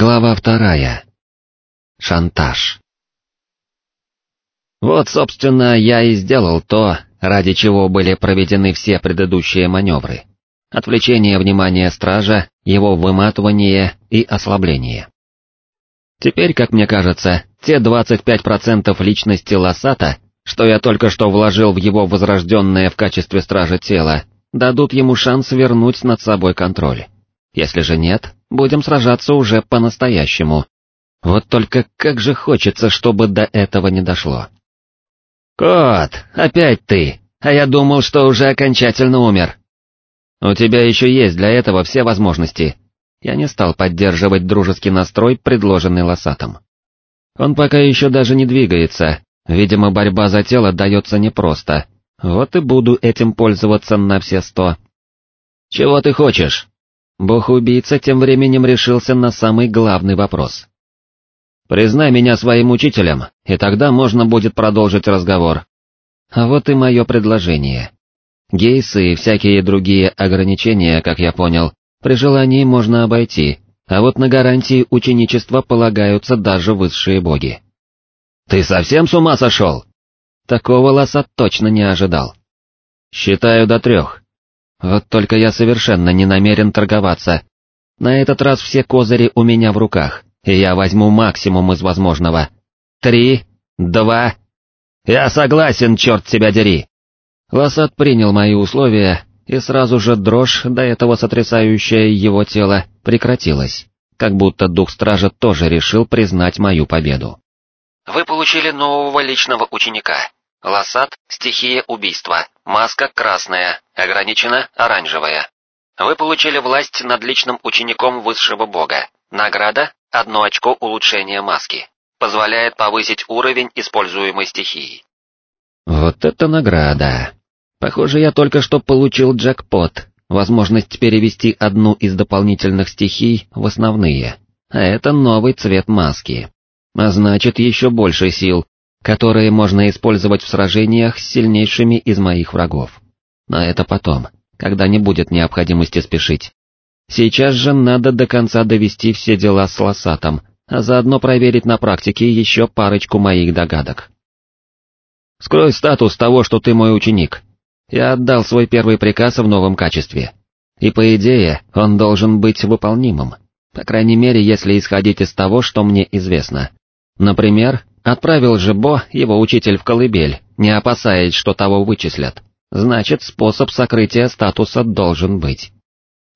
Глава вторая. Шантаж. Вот, собственно, я и сделал то, ради чего были проведены все предыдущие маневры. Отвлечение внимания стража, его выматывание и ослабление. Теперь, как мне кажется, те 25% личности Лосата, что я только что вложил в его возрожденное в качестве стража тело, дадут ему шанс вернуть над собой контроль. Если же нет, будем сражаться уже по-настоящему. Вот только как же хочется, чтобы до этого не дошло. «Кот, опять ты, а я думал, что уже окончательно умер». «У тебя еще есть для этого все возможности». Я не стал поддерживать дружеский настрой, предложенный Лосатом. Он пока еще даже не двигается, видимо, борьба за тело дается непросто, вот и буду этим пользоваться на все сто. «Чего ты хочешь?» Бог-убийца тем временем решился на самый главный вопрос. «Признай меня своим учителем, и тогда можно будет продолжить разговор». А вот и мое предложение. Гейсы и всякие другие ограничения, как я понял, при желании можно обойти, а вот на гарантии ученичества полагаются даже высшие боги. «Ты совсем с ума сошел?» Такого лоса точно не ожидал. «Считаю до трех. Вот только я совершенно не намерен торговаться. На этот раз все козыри у меня в руках, и я возьму максимум из возможного. Три, два... Я согласен, черт тебя дери! Лосат принял мои условия, и сразу же дрожь, до этого сотрясающая его тело, прекратилась, как будто дух стража тоже решил признать мою победу. Вы получили нового личного ученика. Лосат – стихия убийства, маска красная, ограничена оранжевая. Вы получили власть над личным учеником высшего бога. Награда – одно очко улучшения маски. Позволяет повысить уровень используемой стихии. Вот это награда. Похоже, я только что получил джекпот, возможность перевести одну из дополнительных стихий в основные. А это новый цвет маски. А значит, еще больше сил, которые можно использовать в сражениях с сильнейшими из моих врагов. Но это потом, когда не будет необходимости спешить. Сейчас же надо до конца довести все дела с Лосатом, а заодно проверить на практике еще парочку моих догадок. «Скрой статус того, что ты мой ученик. Я отдал свой первый приказ в новом качестве. И по идее, он должен быть выполнимым, по крайней мере, если исходить из того, что мне известно. Например, Отправил же Бо его учитель в колыбель, не опасаясь, что того вычислят. Значит, способ сокрытия статуса должен быть.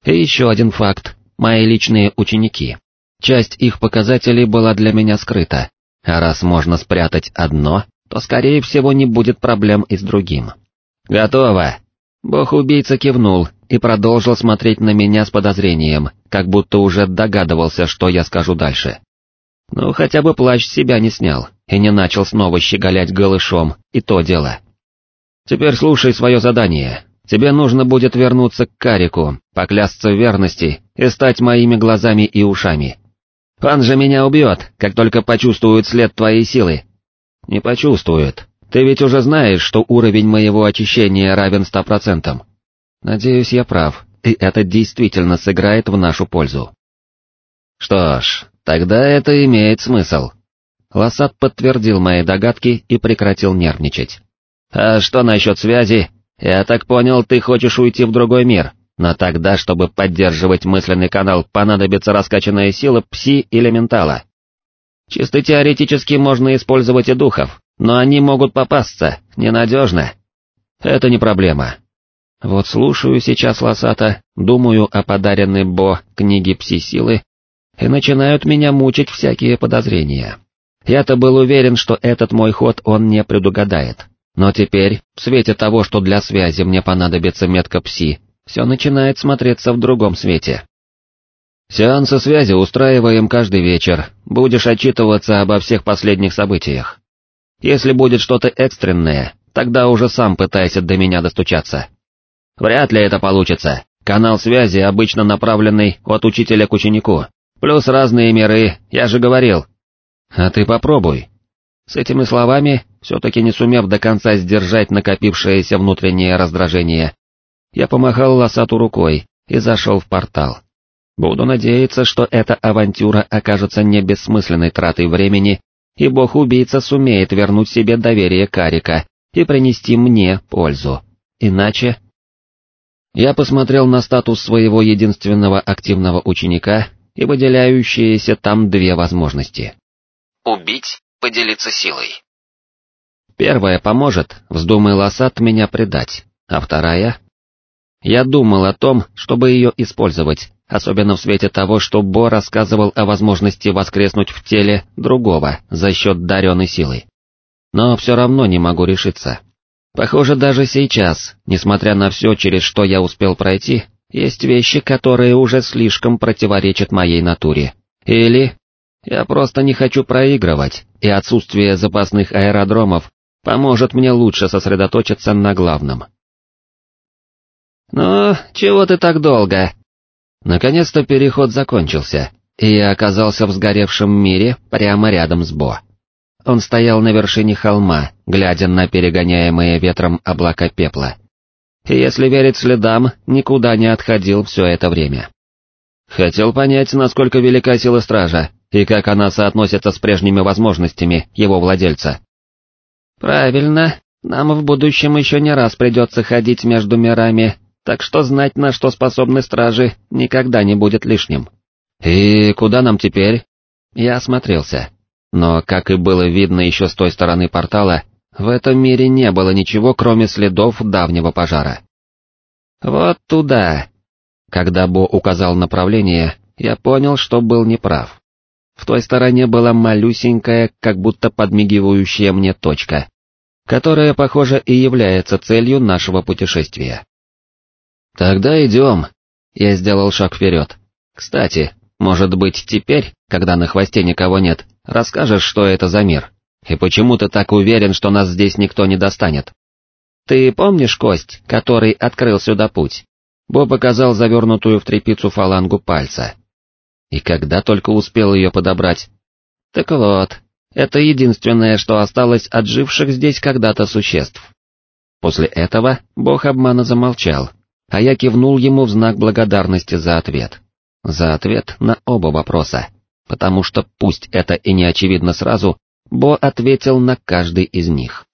И еще один факт. Мои личные ученики. Часть их показателей была для меня скрыта, а раз можно спрятать одно, то скорее всего не будет проблем и с другим. «Готово!» Бог-убийца кивнул и продолжил смотреть на меня с подозрением, как будто уже догадывался, что я скажу дальше. Ну, хотя бы плащ себя не снял и не начал снова щеголять голышом, и то дело. Теперь слушай свое задание. Тебе нужно будет вернуться к Карику, поклясться в верности и стать моими глазами и ушами. Он же меня убьет, как только почувствует след твоей силы. Не почувствует. Ты ведь уже знаешь, что уровень моего очищения равен ста процентам. Надеюсь, я прав, и это действительно сыграет в нашу пользу. Что ж, тогда это имеет смысл. Лосат подтвердил мои догадки и прекратил нервничать. «А что насчет связи? Я так понял, ты хочешь уйти в другой мир, но тогда, чтобы поддерживать мысленный канал, понадобится раскачанная сила пси или ментала. Чисто теоретически можно использовать и духов, но они могут попасться, ненадежно. Это не проблема. Вот слушаю сейчас Лосата, думаю о подаренной Бо книге пси-силы, и начинают меня мучить всякие подозрения. Я-то был уверен, что этот мой ход он не предугадает. Но теперь, в свете того, что для связи мне понадобится метка пси, все начинает смотреться в другом свете. Сеансы связи устраиваем каждый вечер, будешь отчитываться обо всех последних событиях. Если будет что-то экстренное, тогда уже сам пытайся до меня достучаться. Вряд ли это получится, канал связи обычно направленный от учителя к ученику, плюс разные миры, я же говорил, а ты попробуй. С этими словами, все-таки не сумев до конца сдержать накопившееся внутреннее раздражение, я помахал лосату рукой и зашел в портал. Буду надеяться, что эта авантюра окажется не бессмысленной тратой времени, и бог-убийца сумеет вернуть себе доверие Карика и принести мне пользу. Иначе... Я посмотрел на статус своего единственного активного ученика и выделяющиеся там две возможности. Убить, поделиться силой. Первая поможет, вздумай Лосат меня предать, а вторая... Я думал о том, чтобы ее использовать, особенно в свете того, что Бо рассказывал о возможности воскреснуть в теле другого за счет даренной силы. Но все равно не могу решиться. Похоже, даже сейчас, несмотря на все, через что я успел пройти, есть вещи, которые уже слишком противоречат моей натуре. Или... Я просто не хочу проигрывать, и отсутствие запасных аэродромов поможет мне лучше сосредоточиться на главном. «Ну, чего ты так долго?» Наконец-то переход закончился, и я оказался в сгоревшем мире прямо рядом с Бо. Он стоял на вершине холма, глядя на перегоняемые ветром облака пепла. И если верить следам, никуда не отходил все это время. Хотел понять, насколько велика сила стража, и как она соотносится с прежними возможностями его владельца. «Правильно, нам в будущем еще не раз придется ходить между мирами, так что знать, на что способны стражи, никогда не будет лишним». «И куда нам теперь?» Я осмотрелся, но, как и было видно еще с той стороны портала, в этом мире не было ничего, кроме следов давнего пожара. «Вот туда!» Когда Бо указал направление, я понял, что был неправ. В той стороне была малюсенькая, как будто подмигивающая мне точка, которая, похоже, и является целью нашего путешествия. «Тогда идем», — я сделал шаг вперед. «Кстати, может быть теперь, когда на хвосте никого нет, расскажешь, что это за мир, и почему ты так уверен, что нас здесь никто не достанет?» «Ты помнишь кость, который открыл сюда путь?» Бо показал завернутую в тряпицу фалангу пальца. И когда только успел ее подобрать. Так вот, это единственное, что осталось от живших здесь когда-то существ. После этого бог обмана замолчал, а я кивнул ему в знак благодарности за ответ. За ответ на оба вопроса, потому что пусть это и не очевидно сразу, Бо ответил на каждый из них.